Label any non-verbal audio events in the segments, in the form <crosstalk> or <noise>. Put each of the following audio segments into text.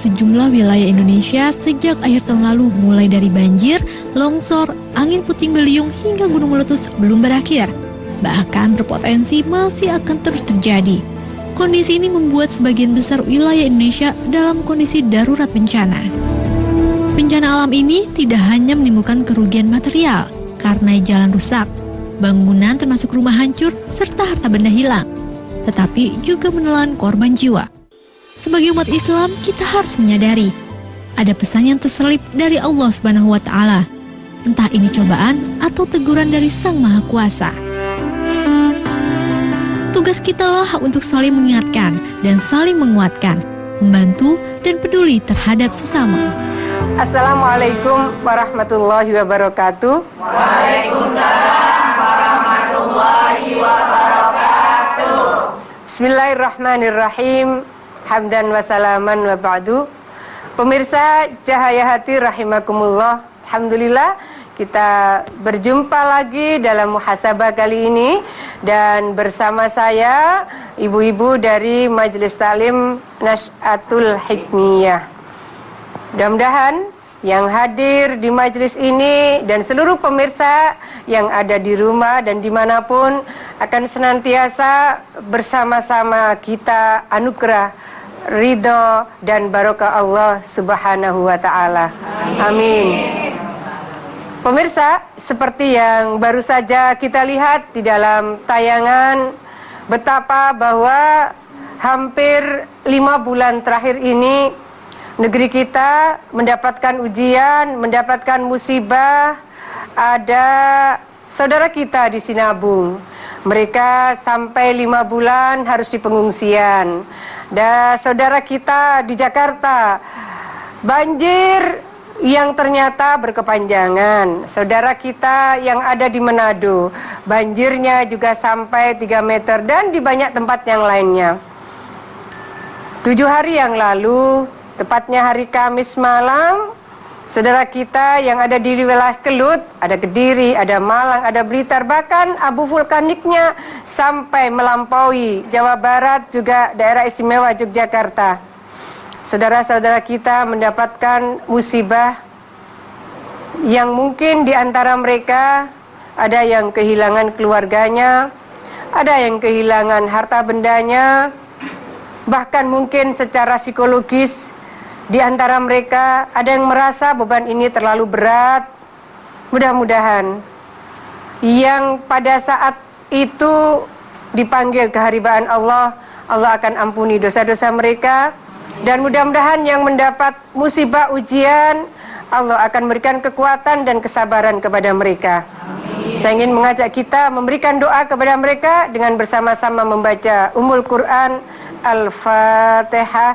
Sejumlah wilayah Indonesia sejak akhir tahun lalu mulai dari banjir, longsor, angin puting beliung hingga gunung meletus belum berakhir. Bahkan berpotensi masih akan terus terjadi. Kondisi ini membuat sebagian besar wilayah Indonesia dalam kondisi darurat bencana. Bencana alam ini tidak hanya menimbulkan kerugian material karena jalan rusak, bangunan termasuk rumah hancur, serta harta benda hilang, tetapi juga menelan korban jiwa. Sebagai umat Islam, kita harus menyadari ada pesan yang terselip dari Allah Subhanahu wa taala. Entah ini cobaan atau teguran dari Sang Maha Kuasa. Tugas kita lah untuk saling mengingatkan dan saling menguatkan, membantu dan peduli terhadap sesama. Assalamualaikum warahmatullahi wabarakatuh. Waalaikumsalam warahmatullahi wabarakatuh. Bismillahirrahmanirrahim hamdan wa salaman wa ba'du. Pemirsa Cahaya Hati rahimakumullah. Alhamdulillah kita berjumpa lagi dalam muhasabah kali ini dan bersama saya ibu-ibu dari Majelis Salim Nas'atul Hikmiyah. Mudah-mudahan yang hadir di majelis ini dan seluruh pemirsa yang ada di rumah dan di mana pun akan senantiasa bersama-sama kita anugerah ridho dan barokah Allah Subhanahu wa taala. Amin. Pemirsa, seperti yang baru saja kita lihat di dalam tayangan betapa bahwa hampir lima bulan terakhir ini negeri kita mendapatkan ujian, mendapatkan musibah. Ada saudara kita di Sinabung. Mereka sampai lima bulan harus di pengungsian. Dan saudara kita di Jakarta banjir yang ternyata berkepanjangan. Saudara kita yang ada di Manado, banjirnya juga sampai 3 meter dan di banyak tempat yang lainnya. Tujuh hari yang lalu, tepatnya hari Kamis malam, Saudara kita yang ada di wilayah Kelut, ada Kediri, ada Malang, ada Blitar, bahkan abu vulkaniknya sampai melampaui Jawa Barat juga daerah istimewa Yogyakarta. Saudara-saudara kita mendapatkan musibah yang mungkin di antara mereka ada yang kehilangan keluarganya, ada yang kehilangan harta bendanya, bahkan mungkin secara psikologis di antara mereka ada yang merasa beban ini terlalu berat. Mudah-mudahan yang pada saat itu dipanggil keharibaan Allah, Allah akan ampuni dosa-dosa mereka dan mudah-mudahan yang mendapat musibah ujian Allah akan memberikan kekuatan dan kesabaran kepada mereka. Amin. Saya ingin mengajak kita memberikan doa kepada mereka dengan bersama-sama membaca Umul Quran Al-Fatihah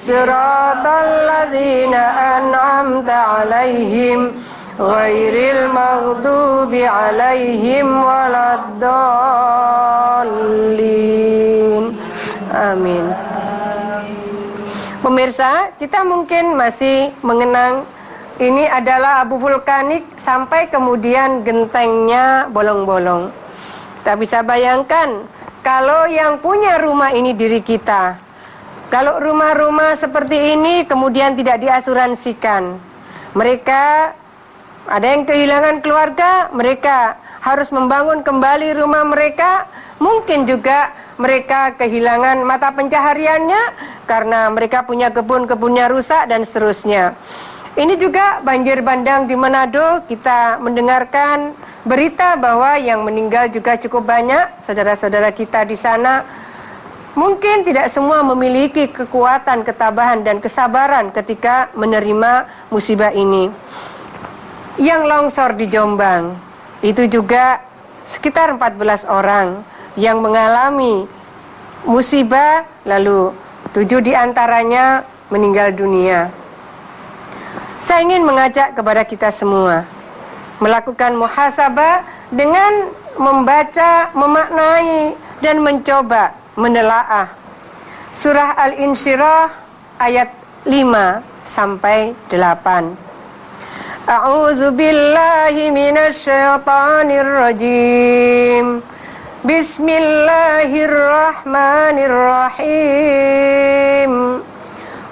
صراط الذين أنعمت عليهم غير المغضوب عليهم ولا الضالين Amin Pemirsa, kita mungkin masih mengenang ini adalah abu vulkanik sampai kemudian gentengnya bolong-bolong. Tak bisa bayangkan kalau yang punya rumah ini diri kita, kalau rumah-rumah seperti ini kemudian tidak diasuransikan, mereka ada yang kehilangan keluarga, mereka harus membangun kembali rumah mereka, mungkin juga mereka kehilangan mata pencahariannya karena mereka punya kebun-kebunnya rusak dan seterusnya. Ini juga banjir bandang di Manado, kita mendengarkan berita bahwa yang meninggal juga cukup banyak, saudara-saudara kita di sana Mungkin tidak semua memiliki kekuatan, ketabahan, dan kesabaran ketika menerima musibah ini. Yang longsor di Jombang, itu juga sekitar 14 orang yang mengalami musibah, lalu tujuh di antaranya meninggal dunia. Saya ingin mengajak kepada kita semua melakukan muhasabah dengan membaca, memaknai dan mencoba menelaah surah Al-Insyirah ayat 5 sampai 8. A'udzu billahi minasyaitonir rajim. Bismillahirrahmanirrahim.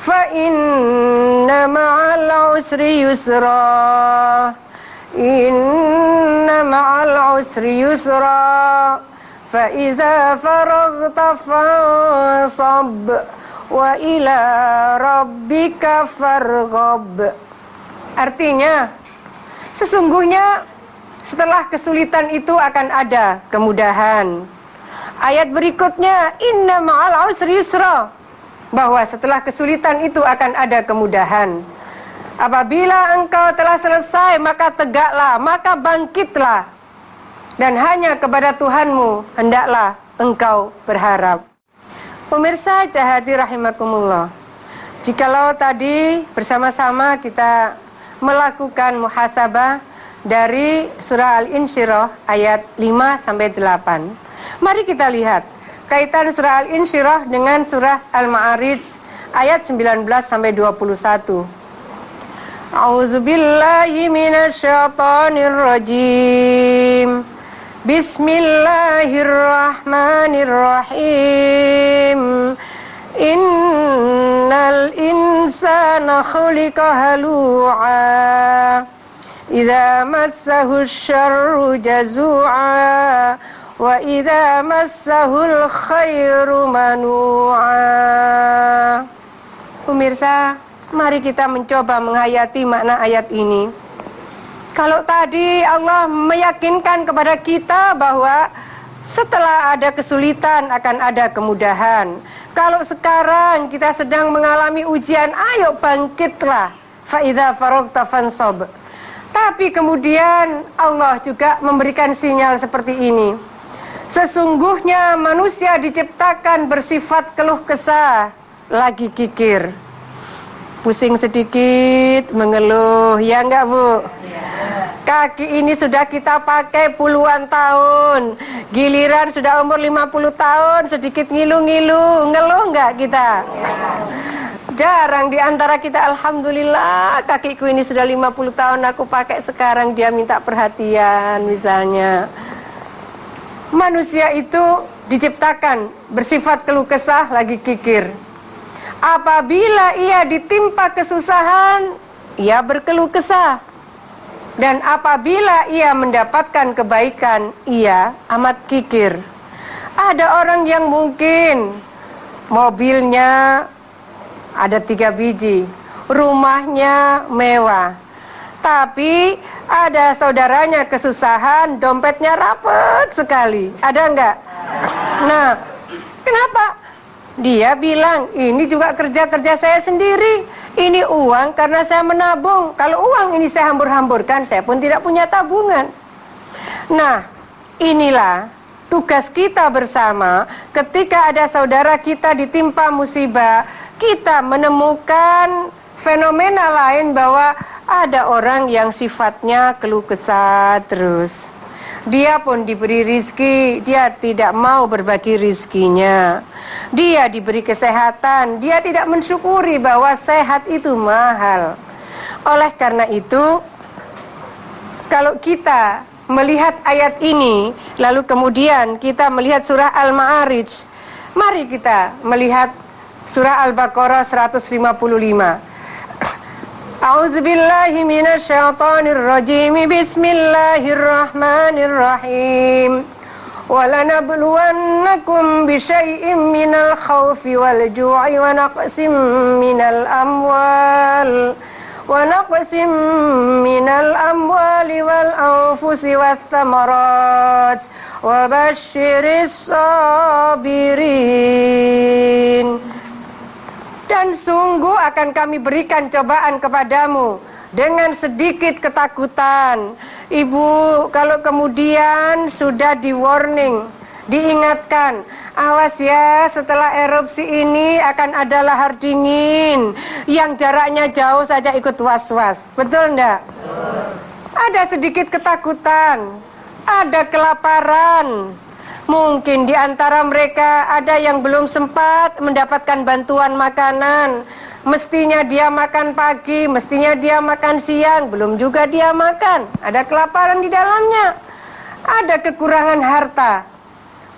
Fa inna ma'al usri yusra. Inna ma'al usri yusra. Faraghta fansab wa ila rabbika farghab. Artinya sesungguhnya setelah kesulitan itu akan ada kemudahan. Ayat berikutnya inna ma'al usri yusra bahwa setelah kesulitan itu akan ada kemudahan. Apabila engkau telah selesai maka tegaklah, maka bangkitlah. Dan hanya kepada Tuhanmu hendaklah engkau berharap. Pemirsa jahati rahimakumullah. Jikalau tadi bersama-sama kita melakukan muhasabah dari surah Al-Insyirah ayat 5 sampai 8. Mari kita lihat kaitan surah Al-Insyirah dengan surah Al-Ma'arij ayat 19 sampai 21. A'udzu billahi minasyaitonir rajim. Bismillahirrahmanirrahim. Innal insana khuliqa halu'a. Iza massahu syarru jazu'a wa iza massahu khairu manu'a. Pemirsa, mari kita mencoba menghayati makna ayat ini. Kalau tadi Allah meyakinkan kepada kita bahwa setelah ada kesulitan akan ada kemudahan. Kalau sekarang kita sedang mengalami ujian, ayo bangkitlah. Faida farogta fansob. Tapi kemudian Allah juga memberikan sinyal seperti ini. Sesungguhnya manusia diciptakan bersifat keluh kesah, lagi kikir. Pusing sedikit, mengeluh, ya enggak bu? Kaki ini sudah kita pakai puluhan tahun. Giliran sudah umur 50 tahun Sedikit ngilu-ngilu. Ngeluh enggak kita? Jarang di antara kita Alhamdulillah kakiku ini sudah 50 tahun aku pakai. Sekarang dia minta perhatian misalnya. Manusia itu diciptakan bersifat keluh kesah lagi kikir Apabila ia ditimpa kesusahan Ia berkeluh kesah Dan apabila ia mendapatkan kebaikan Ia amat kikir Ada orang yang mungkin Mobilnya ada tiga biji. Rumahnya mewah. Tapi ada saudaranya kesusahan, dompetnya rapet sekali. Ada enggak? Nah, kenapa? Dia bilang, ini juga kerja-kerja saya sendiri. Ini uang karena saya menabung. Kalau uang ini saya hambur-hamburkan, saya pun tidak punya tabungan. Nah, inilah tugas kita bersama ketika ada saudara kita ditimpa musibah kita menemukan fenomena lain bahwa ada orang yang sifatnya keluh kesah terus. Dia pun diberi rizki, dia tidak mau berbagi rizkinya. Dia diberi kesehatan, dia tidak mensyukuri bahwa sehat itu mahal. Oleh karena itu, kalau kita melihat ayat ini, lalu kemudian kita melihat surah Al-Ma'arij, mari kita melihat Surah Al-Baqarah 155. A'udzu billahi minasyaitonir rajim. Bismillahirrahmanirrahim. ولنبلونكم بشيء من الخوف والجوع ونقص من الأموال ونقص من الأموال والأنفس والثمرات وبشر الصابرين dan sungguh akan kami berikan cobaan kepadamu dengan sedikit ketakutan. Ibu, kalau kemudian sudah di warning, diingatkan awas ya setelah erupsi ini akan ada lahar dingin yang jaraknya jauh saja ikut was-was betul enggak? ada sedikit ketakutan ada kelaparan mungkin di antara mereka ada yang belum sempat mendapatkan bantuan makanan mestinya dia makan pagi mestinya dia makan siang belum juga dia makan. Ada kelaparan di dalamnya. Ada kekurangan harta.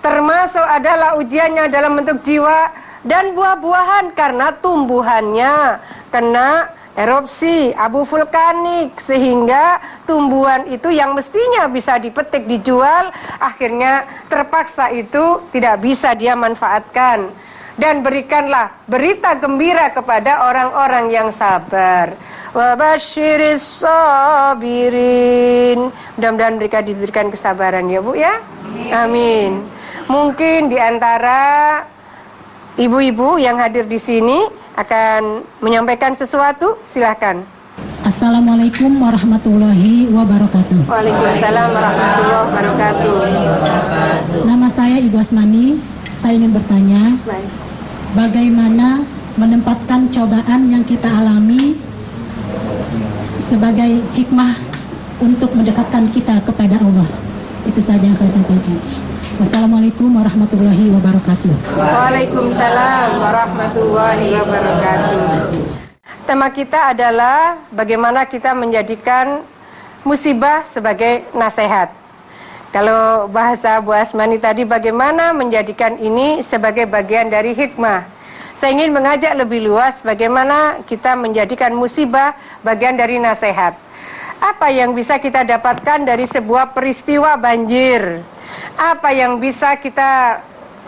Termasuk adalah ujiannya dalam bentuk jiwa dan buah-buahan karena tumbuhannya. Kena erupsi abu vulkanik sehingga tumbuhan itu yang mestinya bisa dipetik dijual akhirnya terpaksa itu tidak bisa dia manfaatkan dan berikanlah berita gembira kepada orang-orang yang sabar wabashiris sabirin mudah-mudahan mereka diberikan kesabaran ya Bu ya amin Mungkin di antara ibu-ibu yang hadir di sini akan menyampaikan sesuatu, silahkan. Assalamualaikum warahmatullahi wabarakatuh. Waalaikumsalam warahmatullahi wabarakatuh. Nama saya Ibu Asmani. Saya ingin bertanya, Baik. Bagaimana menempatkan cobaan yang kita alami sebagai hikmah untuk mendekatkan kita kepada Allah. Itu saja yang saya sampaikan. Wassalamualaikum warahmatullahi wabarakatuh. Waalaikumsalam warahmatullahi wabarakatuh. Tema kita adalah bagaimana kita menjadikan musibah sebagai nasihat. Kalau bahasa Bu Asmani tadi bagaimana menjadikan ini sebagai bagian dari hikmah. Saya ingin mengajak lebih luas bagaimana kita menjadikan musibah bagian dari nasihat. Apa yang bisa kita dapatkan dari sebuah peristiwa banjir? apa yang bisa kita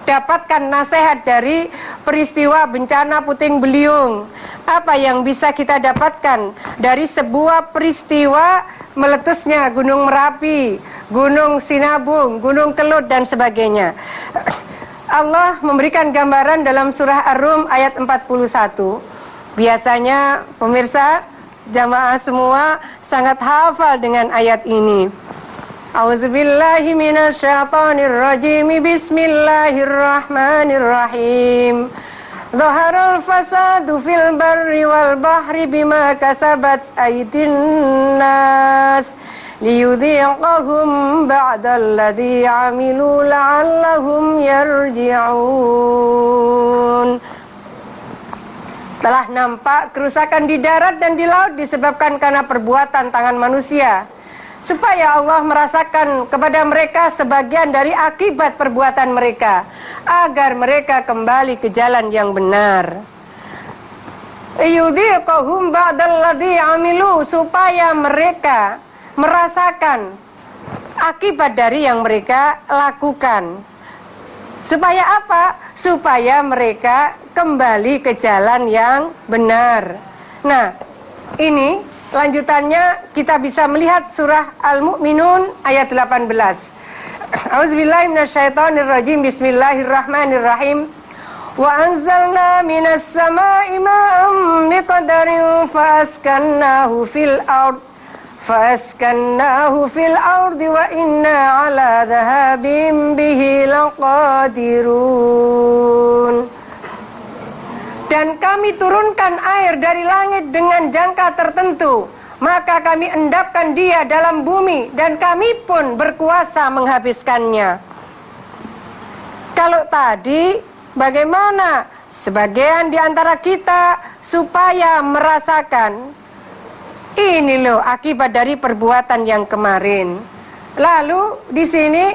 dapatkan nasihat dari peristiwa bencana puting beliung apa yang bisa kita dapatkan dari sebuah peristiwa meletusnya Gunung Merapi, Gunung Sinabung, Gunung Kelut dan sebagainya. Allah memberikan gambaran dalam surah Ar-Rum ayat 41. Biasanya pemirsa jamaah semua sangat hafal dengan ayat ini. Auzubillahi minasyaitonirrajim. Bismillahirrahmanirrahim. Zaharul fasadu fil barri wal bahri bima kasabat aydin nas. والبحر بما كسبت أيدي الناس ليذيقهم بعد الذي عملوا لعلهم يرجعون Telah nampak kerusakan di darat dan di laut disebabkan karena perbuatan tangan manusia supaya Allah merasakan kepada mereka sebagian dari akibat perbuatan mereka agar mereka kembali ke jalan yang benar. Yudhiqahum ba'dalladhi amilu supaya mereka merasakan akibat dari yang mereka lakukan. Supaya apa? Supaya mereka kembali ke jalan yang benar. Nah, ini Lanjutannya kita bisa melihat surah Al-Mu'minun ayat 18. <clears throat> Auzubillahi minasyaitonirrajim. Bismillahirrahmanirrahim. Wa anzalna minas sama'i ma'am biqadarin fa askannahu fil ard فأسكناه في الأرض وإنا على ذهاب به لقادرون dan kami turunkan air dari langit dengan jangka tertentu maka kami endapkan dia dalam bumi dan kami pun berkuasa menghabiskannya kalau tadi bagaimana sebagian di antara kita supaya merasakan ini loh akibat dari perbuatan yang kemarin lalu di sini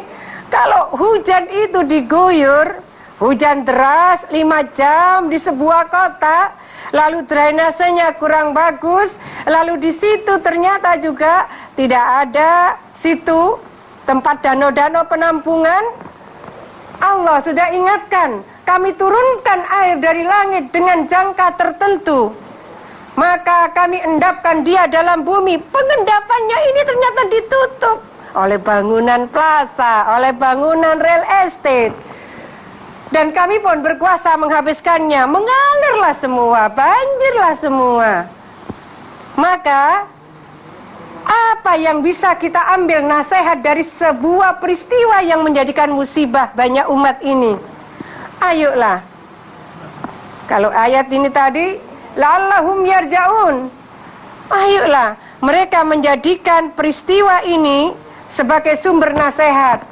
kalau hujan itu diguyur Hujan deras 5 jam di sebuah kota, lalu drainasenya kurang bagus, lalu di situ ternyata juga tidak ada situ tempat danau-danau penampungan. Allah sudah ingatkan, kami turunkan air dari langit dengan jangka tertentu. Maka kami endapkan dia dalam bumi. Pengendapannya ini ternyata ditutup oleh bangunan plaza, oleh bangunan real estate dan kami pun berkuasa menghabiskannya. Mengalirlah semua, banjirlah semua. Maka apa yang bisa kita ambil nasihat dari sebuah peristiwa yang menjadikan musibah banyak umat ini? Ayolah. Kalau ayat ini tadi, la'allahum yarja'un. Ayolah, mereka menjadikan peristiwa ini sebagai sumber nasihat.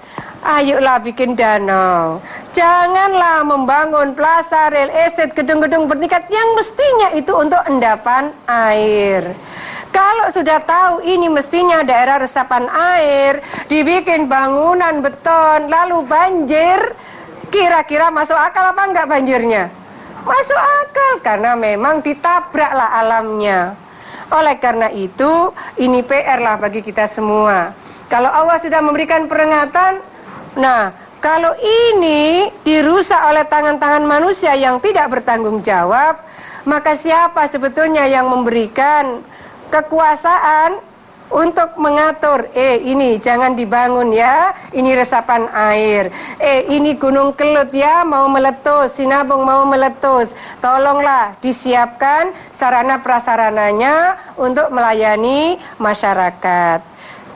Ayolah bikin danau. Janganlah membangun plaza, rel estate, gedung-gedung bertingkat yang mestinya itu untuk endapan air. Kalau sudah tahu ini mestinya daerah resapan air, dibikin bangunan beton, lalu banjir, kira-kira masuk akal apa enggak banjirnya? Masuk akal karena memang ditabraklah alamnya. Oleh karena itu, ini PR lah bagi kita semua. Kalau Allah sudah memberikan peringatan, nah kalau ini dirusak oleh tangan-tangan manusia yang tidak bertanggung jawab, maka siapa sebetulnya yang memberikan kekuasaan untuk mengatur eh ini jangan dibangun ya. Ini resapan air. Eh ini gunung kelut ya. Mau meletus sinabung mau meletus. Tolonglah disiapkan sarana prasarananya untuk melayani masyarakat.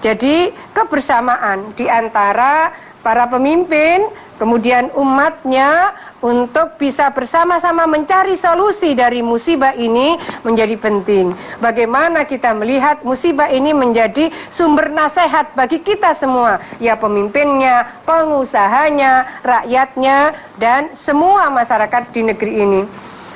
Jadi kebersamaan di antara para pemimpin kemudian umatnya untuk bisa bersama-sama mencari solusi dari musibah ini menjadi penting. Bagaimana kita melihat musibah ini menjadi sumber nasihat bagi kita semua, ya pemimpinnya, pengusahanya, rakyatnya, dan semua masyarakat di negeri ini.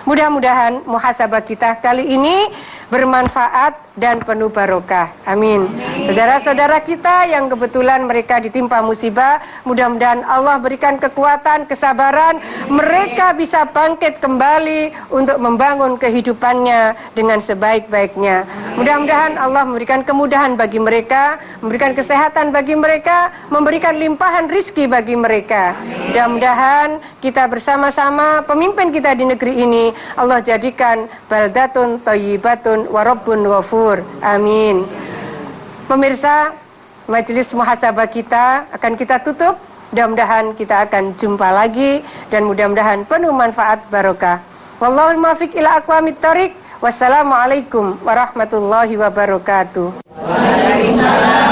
Mudah-mudahan muhasabah kita kali ini bermanfaat dan penuh barokah. Amin. Saudara-saudara kita yang kebetulan mereka ditimpa musibah, mudah-mudahan Allah berikan kekuatan, kesabaran, mereka bisa bangkit kembali untuk membangun kehidupannya dengan sebaik-baiknya. Mudah-mudahan Allah memberikan kemudahan bagi mereka, memberikan kesehatan bagi mereka, memberikan limpahan rizki bagi mereka. Mudah-mudahan kita bersama-sama pemimpin kita di negeri ini Allah jadikan baldatun thayyibatun warabbun wafur Amin. Pemirsa, majelis muhasabah kita akan kita tutup. Mudah-mudahan kita akan jumpa lagi dan mudah-mudahan penuh manfaat barokah. Wallahul muwaffiq ila aqwamit thoriq. Wassalamualaikum warahmatullahi wabarakatuh. Waalaikumsalam.